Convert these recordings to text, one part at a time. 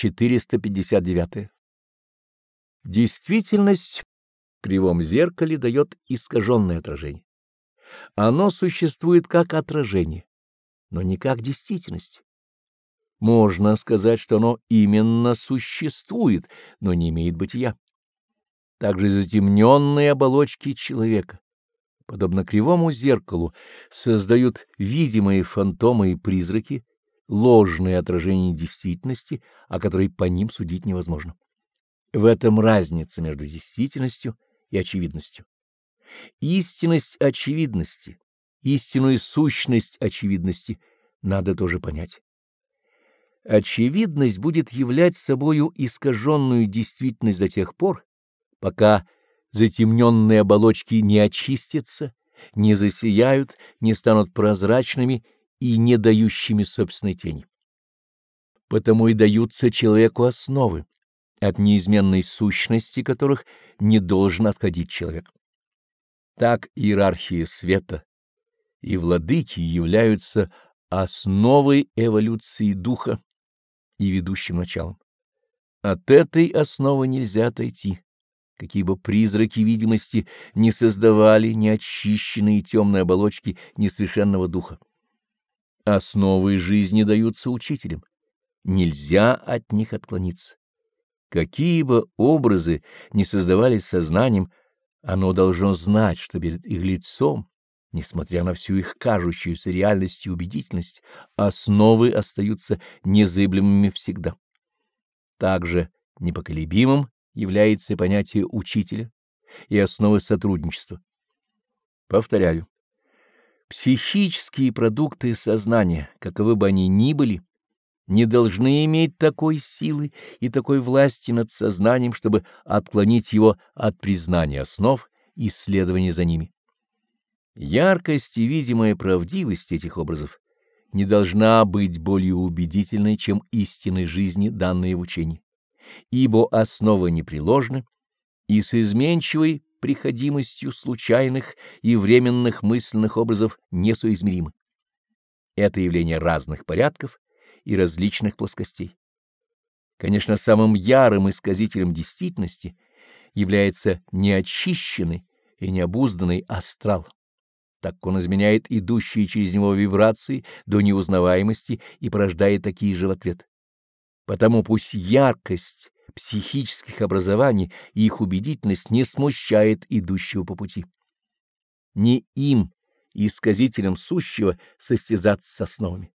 459. Действительность в кривом зеркале дает искаженное отражение. Оно существует как отражение, но не как действительность. Можно сказать, что оно именно существует, но не имеет бытия. Также затемненные оболочки человека, подобно кривому зеркалу, создают видимые фантомы и призраки, ложные отражения действительности, о которой по ним судить невозможно. В этом разница между действительностью и очевидностью. Истинность очевидности, истинную сущность очевидности надо тоже понять. Очевидность будет являть собою искаженную действительность до тех пор, пока затемненные оболочки не очистятся, не засияют, не станут прозрачными и не дающими собственной тени. Потому и даются человеку основы, от неизменной сущности которых не должен отходить человек. Так иерархия света и владыки являются основой эволюции духа и ведущим началом. От этой основы нельзя отойти, какие бы призраки видимости не создавали неочищенные темные оболочки несовершенного духа. Основы жизни даются учителям, нельзя от них отклониться. Какие бы образы ни создавались сознанием, оно должно знать, что перед их лицом, несмотря на всю их кажущуюся реальность и убедительность, основы остаются незыблемыми всегда. Также непоколебимым является понятие учителя и основы сотрудничества. Повторяю, психические продукты сознания, каковы бы они ни были, не должны иметь такой силы и такой власти над сознанием, чтобы отклонить его от признания основ и исследования за ними. Яркость и видимая правдивость этих образов не должна быть более убедительной, чем истинной жизни, данные в учении, ибо основы непреложны и с изменчивой приходимостью случайных и временных мысленных образов несоизмеримы. Это явление разных порядков и различных плоскостей. Конечно, самым ярым исказителем действительности является неочищенный и необузданный астрал, так он изменяет идущие через него вибрации до неузнаваемости и порождает такие же в ответ. Потому пусть яркость психических образований и их убедительность не смущает идущего по пути. Не им, исказителям сущего, состязаться с основами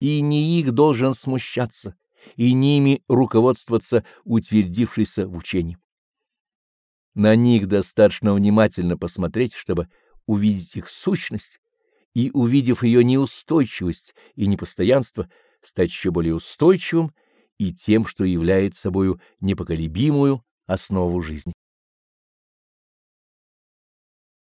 и не их должен смущаться, и ними руководствоваться утвердившийся в учении. На них достаточно внимательно посмотреть, чтобы увидеть их сущность, и, увидев ее неустойчивость и непостоянство, стать еще более устойчивым и тем, что является собою непоколебимую основу жизни.